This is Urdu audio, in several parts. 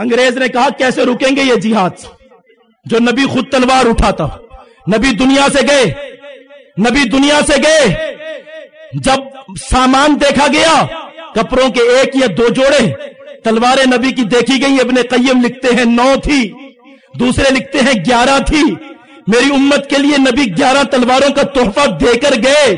انگریز نے کہا، کیسے رکیں گے یہ جہاد؟ جو نبی خود تلوار اٹھاتا، نبی دنیا سے گئے، نبی دنیا سے گئے، جب سامان دیکھا گیا، کپڑوں کے ایک یا دو جوڑے، تلواریں نبی کی دیکھی گئی ابن قیم لکھتے ہیں نو تھی، دوسرے لکھتے ہیں گیارہ تھی۔ میری امت کے لیے نبی گیارہ تلواروں کا تحفہ دے کر گئے۔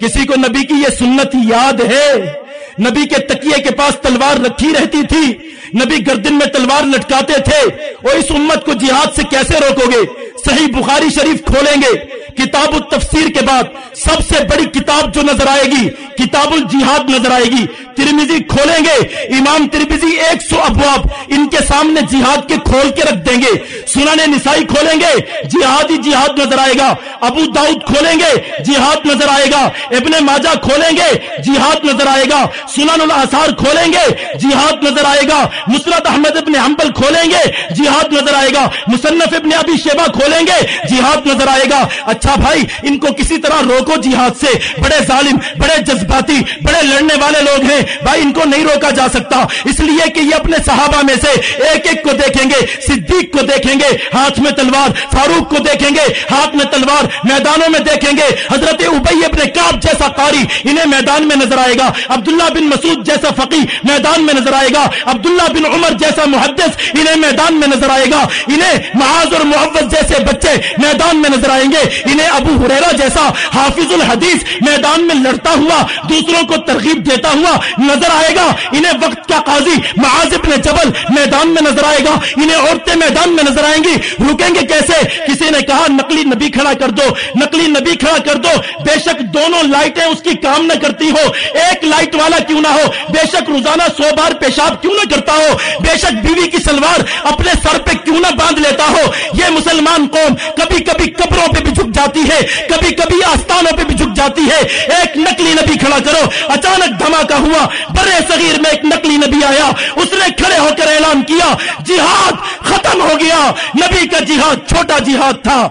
کسی کو نبی کی یہ سنت یاد ہے؟ نبی کے تکیے کے پاس تلوار رکھی رہتی تھی۔ نبی گردن میں تلوار لٹکاتے تھے اور اس امت کو جہاد سے کیسے روکو گے؟ صحیح بخاری شریف کھولیں گے۔ کتاب التفسیر کے بعد سب سے بڑی کتاب جو نظر آئے گی، کتاب الجہاد نظر آئے گی۔ ترمیزی کھولیں گے، امام ترمیزی ایک سو ابواب ان کے سامنے جہاد کے کھول کے رکھ دیں گے۔ سنن نسائی کھولیں گے جہاد ہی جہاد نظر آئے گا۔ ابو داؤد کھولیں گے، جہاد نظر آئے گا۔ ابن ماجہ کھولیں گے، جہاد نظر آئے گا۔ سنن الاثار کھولیں گے، جہاد نظر آئے گا۔ مسرت احمد ابن حنبل کھولیں گے، جہاد نظر آئے گا۔ مصنف ابن ابی شیبہ کھولیں گے، جہاد نظر آئے گا۔ اچھا بھائی، ان کو کسی طرح روکو جہاد سے۔ بڑے ظالم، بڑے جذباتی، بڑے لڑنے والے لوگ ہیں۔ بھائی، ان کو نہیں روکا جا سکتا۔ اس لیے کہ یہ اپنے صحابہ میں سے ایک ایک کو دیکھیں گے، صدیق کو دیکھیں گے، ہاتھ میں تلوار، فاروق کو دیکھیں گے، ہاتھ میں تلوار، میدانوں میں دیکھیں گے، حضرت ابئی اپنے کاب جیسا قاری انہیں میدان میں نظر آئے گا، عبداللہ بن مسعود جیسا فقی میدان میں نظر آئے گا، عبداللہ بن عمر جیسا محدث انہیں میدان میں نظر آئے گا، انہیں معاذ اور محبت جیسے بچے میدان میں نظر آئیں گے، انہیں ابو حریرا جیسا حافظ الحدیث میدان میں لڑتا ہوا، دوسروں کو ترغیب دیتا ہوا نظر آئے گا، انہیں وقت کا قاضی معاذ ابن جبل میدان میں نظر آئے گا، انہیں عورتیں میدان میں نظر آئیں گی، رکیں گے کیسے؟ کسی نے کہا، نقلی نبی کھڑا کر دو، نقلی نبی کھڑا کر دو۔ بے شک دونوں لائٹیں اس کی کام نہ کرتی ہو۔ ایک لائٹ والا کیوں نہ ہو؟ بے شک روزانہ سو بار پیشاب کیوں نہ کرتا ہو؟ بے شک بیوی کی سلوار اپنے سر پہ کیوں نہ باندھ لیتا ہو؟ یہ مسلمان قوم کبھی کبھی قبروں پہ بھی جھک جاتی ہے۔ کبھی کبھی آستانوں پہ بھی جھک جاتی ہے۔ ایک نقلی نبی کھڑا کرو۔ اچانک دھماکہ ہوا۔ برے صغیر میں ایک نقلی نبی آیا۔ اس نے کھڑے ہو کر اعلان کیا۔ جہاد ختم ہو گیا۔ نبی کا جہاد چھوٹا جہاد تھا۔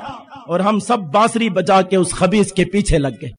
اور ہم سب بانسری بجا کے اس خبیص کے پیچھے لگ گئے۔